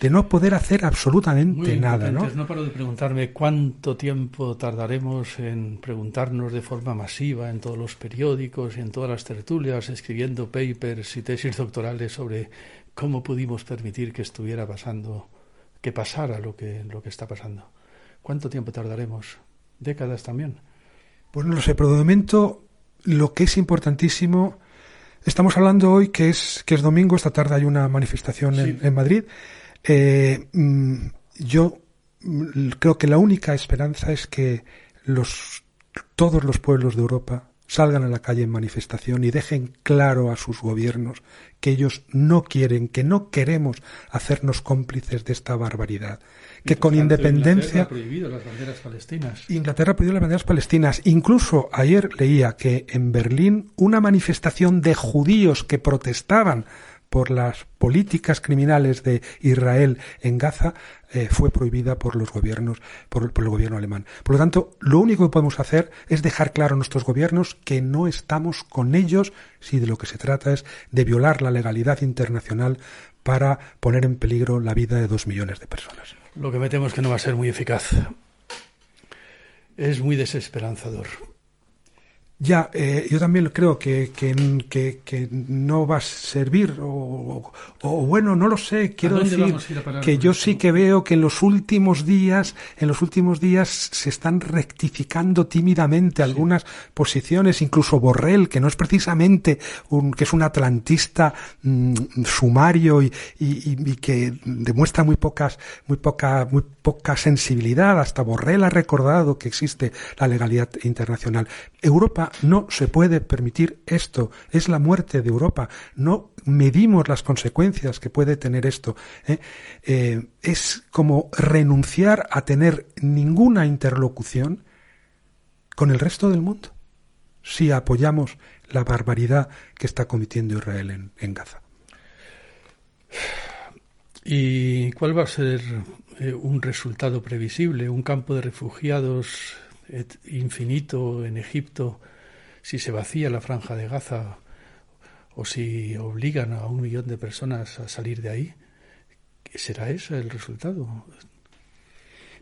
Speaker 3: de no poder hacer absolutamente nada. ¿no?
Speaker 2: no paro de preguntarme cuánto tiempo tardaremos en preguntarnos de forma masiva en todos los periódicos y en todas las tertulias, escribiendo papers y tesis doctorales sobre cómo pudimos permitir que estuviera pasando, que pasara lo que, lo que está pasando. ¿Cuánto tiempo tardaremos? ¿Décadas también?
Speaker 3: Pues no lo sé, pero de momento lo que es importantísimo, estamos hablando hoy que es, que es domingo, esta tarde hay una manifestación en, en Madrid. Eh, mm, yo mm, creo que la única esperanza es que los, todos los pueblos de Europa salgan a la calle en manifestación y dejen claro a sus gobiernos que ellos no quieren, que no queremos hacernos cómplices de esta barbaridad. Que con independencia.
Speaker 2: Inglaterra ha prohibido las banderas palestinas.
Speaker 3: Inglaterra ha prohibido las banderas palestinas. Incluso ayer leía que en Berlín una manifestación de judíos que protestaban por las políticas criminales de Israel en Gaza eh, fue prohibida por los gobiernos, por, el gobierno alemán. Por lo tanto, lo único que podemos hacer es dejar claro a nuestros gobiernos que no estamos con ellos si de lo que se trata es de violar la legalidad internacional para poner en peligro la vida de dos millones de personas.
Speaker 2: Lo que me temo es que no va a ser muy eficaz. Es muy desesperanzador.
Speaker 3: Ya, eh, yo también creo que, que, que, no va a servir, o, o, bueno, no lo sé. Quiero decir que yo sí que veo que en los últimos días, en los últimos días se están rectificando tímidamente algunas posiciones, incluso Borrell, que no es precisamente un, que es un atlantista mm, sumario y, y, y, que demuestra muy pocas, muy poca, muy poca sensibilidad. Hasta Borrell ha recordado que existe la legalidad internacional. Europa no se puede permitir esto. Es la muerte de Europa. No medimos las consecuencias que puede tener esto. ¿eh? Eh, es como renunciar a tener ninguna interlocución con el resto del mundo si apoyamos la barbaridad que está cometiendo Israel en, Gaza.
Speaker 2: ¿Y cuál va a ser eh, un resultado previsible? ¿Un campo de refugiados infinito en Egipto si se vacía la franja de Gaza o si obligan a un millón de personas a salir de ahí, ¿será ese el resultado?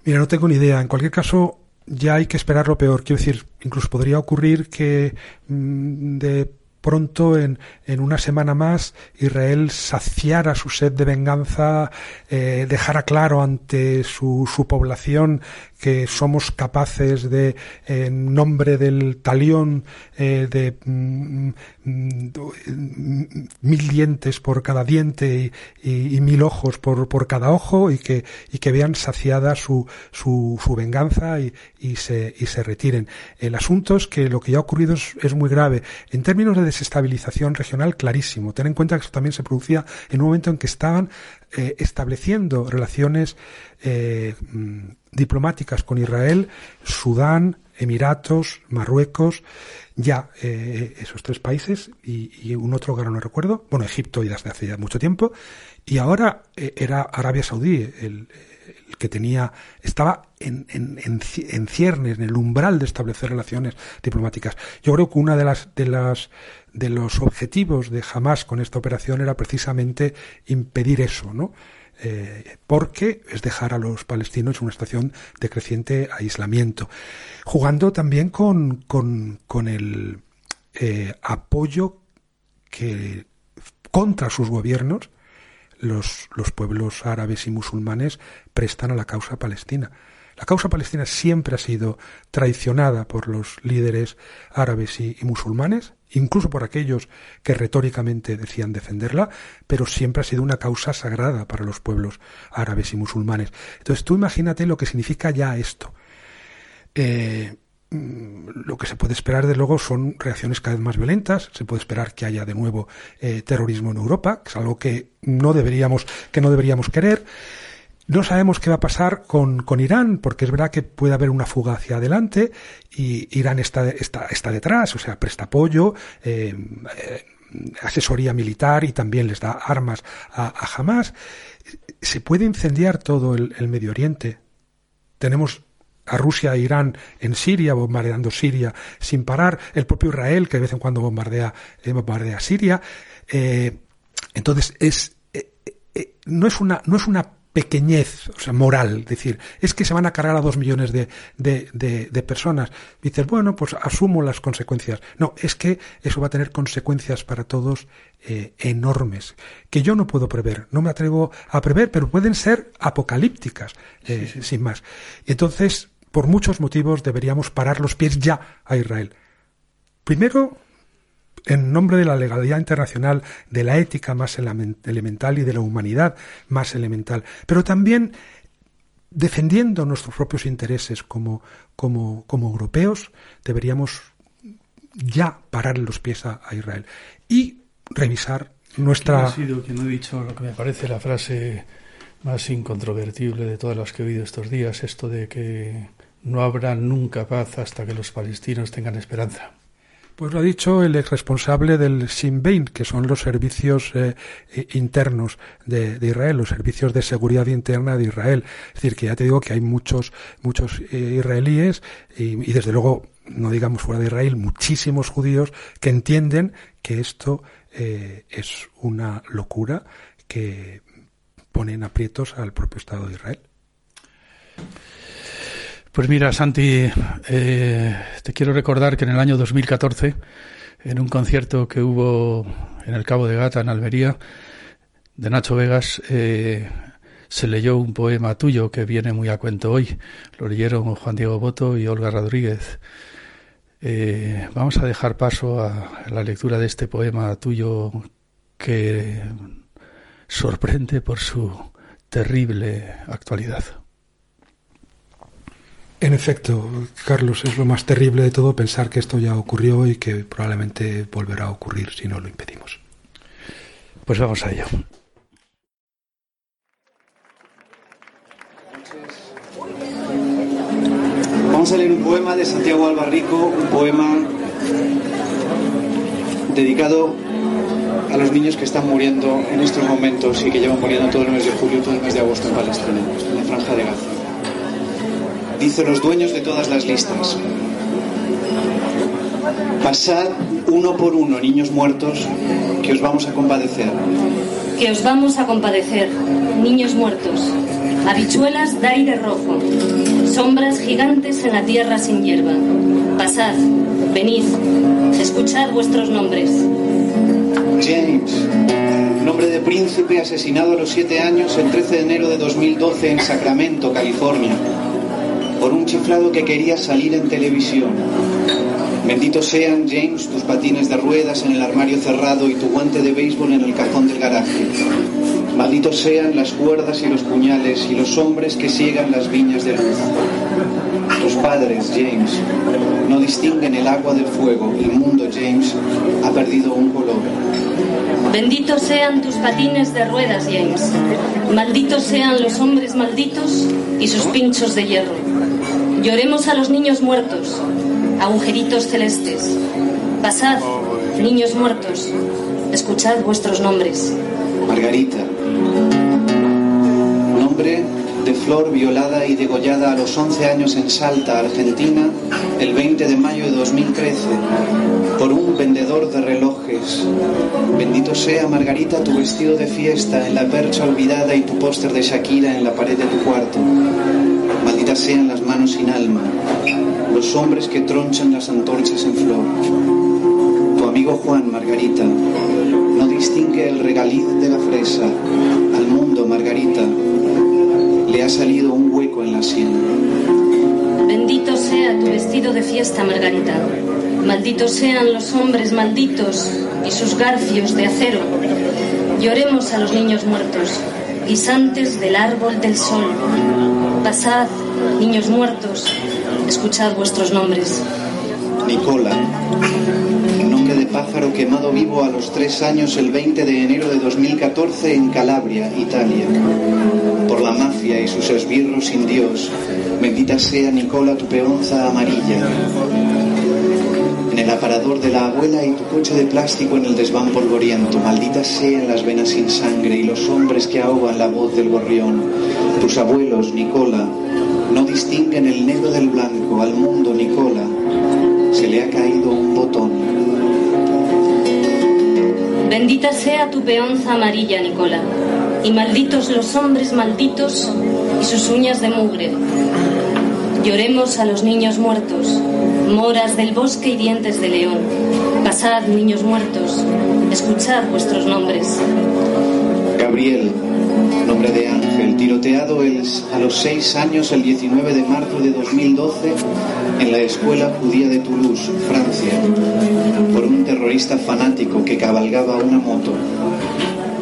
Speaker 3: Mira, no tengo ni idea. En cualquier caso, ya hay que esperar lo peor. Quiero decir, incluso podría ocurrir que mm, de pronto en, en, una semana más Israel saciara su sed de venganza, eh, dejara claro ante su, su población que somos capaces de, en nombre del talión, eh, de mm, mm, mil dientes por cada diente y, mil ojos por, por, cada ojo y que, y que vean saciada su, su, su venganza y, y, se, y se retiren. El asunto es que lo que ya ha ocurrido es, es muy grave. En términos de desestabilización regional, clarísimo. Ten en cuenta que eso también se producía en un momento en que estaban eh, estableciendo relaciones eh, mm, diplomáticas con Israel, Sudán, Emiratos, Marruecos, ya eh, esos tres países y, un otro que ahora no recuerdo, bueno, Egipto ya desde hace ya mucho tiempo, y ahora era Arabia Saudí el, que tenía, estaba en, en, en, ciernes, en el umbral de establecer relaciones diplomáticas. Yo creo que una de las, de las, de los objetivos de Hamas con esta operación era precisamente impedir eso, ¿no? Eh, porque es dejar a los palestinos en una estación de creciente aislamiento, jugando también con, con, con el eh, apoyo que contra sus gobiernos los, los pueblos árabes y musulmanes prestan a la causa palestina. La causa palestina siempre ha sido traicionada por los líderes árabes y, musulmanes, incluso por aquellos que retóricamente decían defenderla, pero siempre ha sido una causa sagrada para los pueblos árabes y musulmanes. Entonces tú imagínate lo que significa ya esto. Eh, mm, lo que se puede esperar, de luego, son reacciones cada vez más violentas. Se puede esperar que haya de nuevo eh, terrorismo en Europa, que es algo que no deberíamos, que no deberíamos querer. No sabemos qué va a pasar con, con, Irán, porque es verdad que puede haber una fuga hacia adelante y Irán está, está, está detrás, o sea, presta apoyo, eh, eh, asesoría militar y también les da armas a, Hamas. Se puede incendiar todo el, Medio Oriente. Tenemos a Rusia e Irán en Siria, bombardeando Siria sin parar, el propio Israel, que de vez en cuando bombardea, eh, bombardea Siria. Entonces, es, no, es una, no es una pequeñez, o sea, moral, decir, es que se van a cargar a dos millones de, de, de, personas. Dices, bueno, pues asumo las consecuencias. No, es que eso va a tener consecuencias para todos eh, enormes, que yo no puedo prever, no me atrevo a prever, pero pueden ser apocalípticas, eh, sin más. Entonces, por muchos motivos deberíamos parar los pies ya a Israel. Primero, en nombre de la legalidad internacional, de la ética más elemental y de la humanidad más elemental, pero también defendiendo nuestros propios intereses como, como, como europeos, deberíamos ya parar los pies a, Israel y revisar nuestra...
Speaker 2: ha sido quien ha dicho lo que me parece la frase más incontrovertible de todas las que he oído estos días, esto de que no habrá nunca paz hasta que los palestinos tengan esperanza.
Speaker 3: Pues lo ha dicho el ex responsable del Sinn Féin, que son los servicios eh, internos de, Israel, los servicios de seguridad interna de Israel. Es decir, que ya te digo que hay muchos, muchos eh, israelíes y, desde luego, no digamos fuera de Israel, muchísimos judíos que entienden que esto eh, es una locura que pone en aprietos al propio Estado de Israel.
Speaker 2: Pues mira, Santi, eh, te quiero recordar que en el año 2014, en un concierto que hubo en el Cabo de Gata, en Almería, de Nacho Vegas, eh, se leyó un poema tuyo que viene muy a cuento hoy. Lo leyeron Juan Diego Boto y Olga Rodríguez. Eh, vamos a dejar paso a la lectura de este poema tuyo que sorprende por su terrible actualidad.
Speaker 3: En efecto, Carlos, es lo más terrible de todo pensar que esto ya ocurrió y que probablemente volverá a ocurrir si no lo impedimos.
Speaker 2: Pues vamos a ello.
Speaker 4: Vamos a leer un poema de Santiago Albarrico, un poema dedicado a los niños que están muriendo en estos momentos y que llevan muriendo todo el mes de julio, todo el mes de agosto en Palestina, en la franja de Gaza dice los dueños de todas las listas. Pasad uno por uno, niños muertos, que os vamos a compadecer.
Speaker 5: Que os vamos a compadecer, niños muertos, habichuelas de aire rojo, sombras gigantes en la tierra sin hierba. Pasad, venid, escuchad vuestros nombres.
Speaker 4: James, nombre de príncipe asesinado a los siete años el 13 de enero de 2012 en Sacramento, California por un chiflado que quería salir en televisión. Benditos sean, James, tus patines de ruedas en el armario cerrado y tu guante de béisbol en el cajón del garaje. Malditos sean las cuerdas y los puñales y los hombres que siegan las viñas de luz. Tus padres, James, no distinguen el agua del fuego. El mundo, James, ha perdido un color.
Speaker 5: Benditos sean tus patines de ruedas, James. Malditos sean los hombres malditos y sus pinchos de hierro. Lloremos a los niños muertos, agujeritos celestes. Pasad, niños muertos, escuchad vuestros nombres.
Speaker 4: Margarita, nombre de flor violada y degollada a los 11 años en Salta, Argentina, el 20 de mayo de 2013, por un vendedor de relojes. Bendito sea, Margarita, tu vestido de fiesta en la percha olvidada y tu póster de Shakira en la pared de tu cuarto. Malditas sean las sin alma, los hombres que tronchan las antorchas en flor. Tu amigo Juan, Margarita, no distingue el regaliz de la fresa. Al mundo, Margarita, le ha salido un hueco en la sien.
Speaker 5: de fiesta, Margarita. Malditos sean los hombres malditos y sus garfios de acero. Lloremos a los niños muertos, guisantes del árbol del sol. Pasad, niños muertos, escuchad vuestros nombres.
Speaker 4: Nicola, nombre de pájaro quemado vivo a los tres años el 20 de enero de 2014 en Calabria, Italia. Por la mafia y sus esbirros sin Dios, bendita sea Nicola tu peonza amarilla. En el aparador de la abuela y tu coche de plástico en el desván polvoriento, malditas sean las venas sin sangre y los hombres que ahogan la voz del gorrión. Tus abuelos, Nicola, no distinguen el negro del blanco. Al mundo, Nicola, se le ha caído un botón.
Speaker 5: Bendita sea tu peonza amarilla, Nicola, y malditos los hombres malditos y sus uñas de mugre. Lloremos a los niños muertos, moras del bosque y dientes de león. Pasad, niños muertos, escuchad vuestros nombres.
Speaker 4: Gabriel, nombre de ángel, tiroteado a los seis años el 19 de marzo de 2012 en la escuela judía de Toulouse, Francia, por un terrorista fanático que cabalgaba una moto.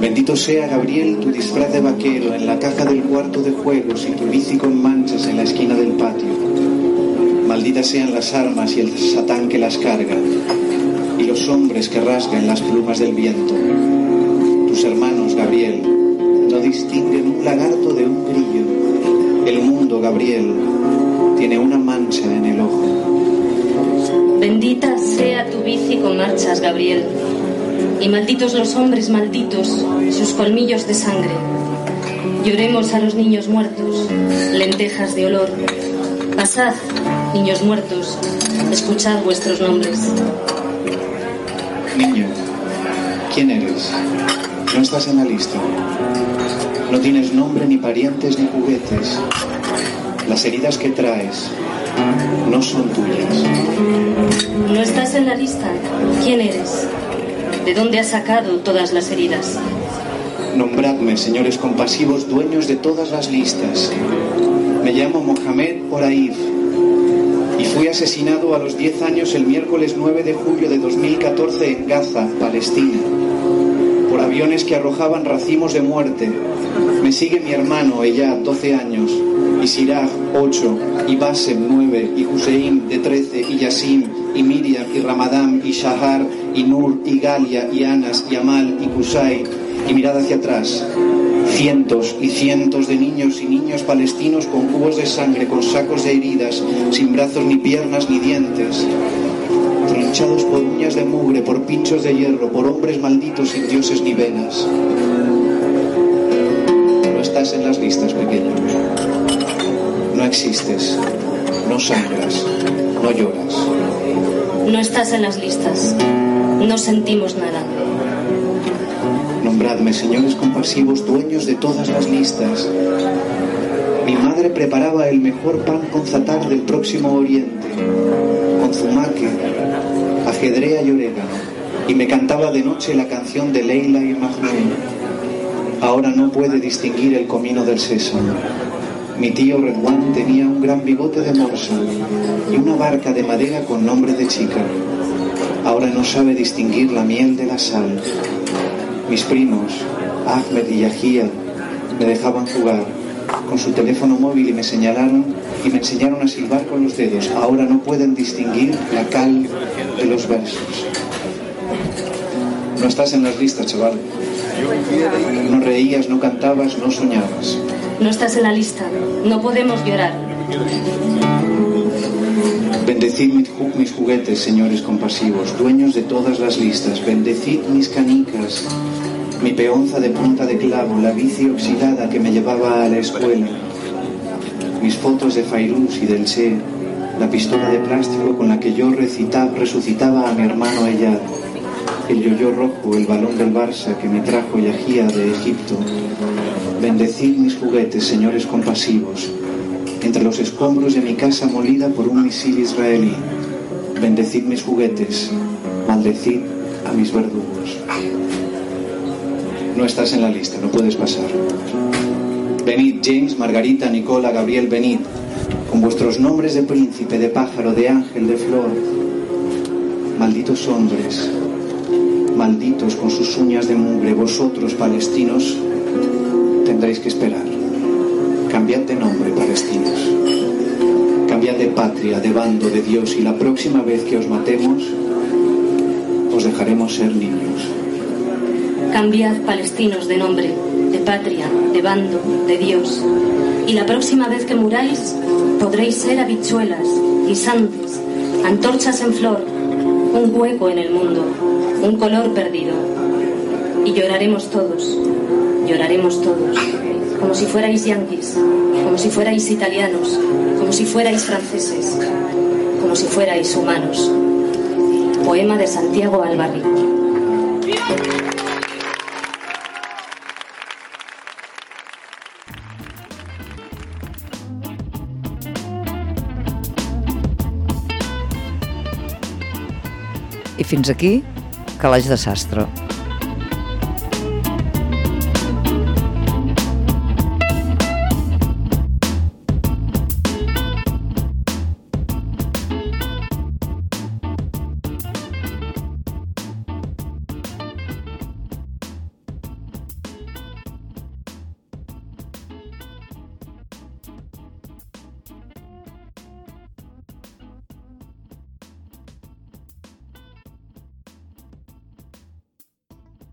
Speaker 4: Bendito sea Gabriel tu disfraz de vaquero en la caja del cuarto de juegos y tu bici con manchas en la esquina del patio. Malditas sean las armas y el satán que las carga, y los hombres que rasgan las plumas del viento. Tus hermanos, Gabriel, distinguen un lagarto de un grillo. El mundo, Gabriel, tiene una mancha en el ojo.
Speaker 5: Bendita sea tu bici con marchas, Gabriel, y malditos los hombres malditos sus colmillos de sangre. Lloremos a los niños muertos, lentejas de olor. Pasad, niños muertos, escuchad vuestros nombres.
Speaker 4: Niño, ¿quién eres? No estás en la lista. No tienes nombre, ni parientes, ni juguetes. Las heridas que traes no son tuyas.
Speaker 5: No estás en la lista. ¿Quién eres? ¿De dónde has sacado todas las heridas?
Speaker 4: Nombradme, señores compasivos, dueños de todas las listas. Me llamo Mohamed Oraif y fui asesinado a los 10 años el miércoles 9 de julio de 2014 en Gaza, Palestina, por aviones que arrojaban racimos de muerte. Me sigue mi hermano, ella, 12 años, y Siraj, 8, y Basem, 9, y Hussein, de 13, y Yassim, y Miriam, y Ramadán, y Shahar, y Nur, y Galia, y Anas, y Amal, y Kusai, y mirad hacia atrás. Cientos y cientos de niños y niños palestinos con cubos de sangre, con sacos de heridas, sin brazos ni piernas ni dientes, tronchados por uñas de mugre, por pinchos de hierro, por hombres malditos sin dioses ni venas. No estás en las listas, pequeño. No existes, no sangras, no lloras.
Speaker 5: No estás en las listas. No sentimos nada.
Speaker 4: Nombradme, señores compasivos, dueños de todas las listas. Mi madre preparaba el mejor pan con zatar del próximo oriente, con zumaque, ajedrea y orégano, y me cantaba de noche la canción de Leila y Mahmoud. Ahora no puede distinguir el comino del sésamo. Mi tío Redwan tenía un gran bigote de morsa y una barca de madera con nombre de chica. Ahora no sabe distinguir la miel de la sal. Mis primos, Ahmed y Yahia, me dejaban jugar con su teléfono móvil y me señalaron y me enseñaron a silbar con los dedos. Ahora no pueden distinguir la cal de los versos. No estás en las listas, chaval. No reías, no cantabas, no soñabas.
Speaker 5: No estás en la lista. No podemos llorar.
Speaker 4: Bendecid mis, ju- mis juguetes, señores compasivos, dueños de todas las listas. Bendecid mis canicas, mi peonza de punta de clavo, la bici oxidada que me llevaba a la escuela, mis fotos de Fairuz y del Che, la pistola de plástico con la que yo resucitaba a mi hermano Eyad, el yoyo rojo, el balón del Barça que me trajo Yahía de Egipto. Bendecid mis juguetes, señores compasivos, entre los escombros de mi casa molida por un misil israelí. Bendecid mis juguetes, maldecid a mis verdugos. No estás en la lista, no puedes pasar. Venid, James, Margarita, Nicola, Gabriel, venid. con vuestros nombres de príncipe, de pájaro, de ángel, de flor. Malditos hombres, malditos con sus uñas de mugre, vosotros palestinos tendréis que esperar. Cambiad de nombre, palestinos. Cambiad de patria, de bando, de Dios y la próxima vez que os matemos, os dejaremos ser niños.
Speaker 5: Cambiad palestinos de nombre, de patria, de bando, de Dios. Y la próxima vez que muráis, podréis ser habichuelas, guisantes, antorchas en flor, un hueco en el mundo, un color perdido. Y lloraremos todos, lloraremos todos, como si fuerais yanquis, como si fuerais italianos, como si fuerais franceses, como si fuerais humanos. Poema de Santiago Albarrico.
Speaker 1: I fins aquí, Calaix de Sastre.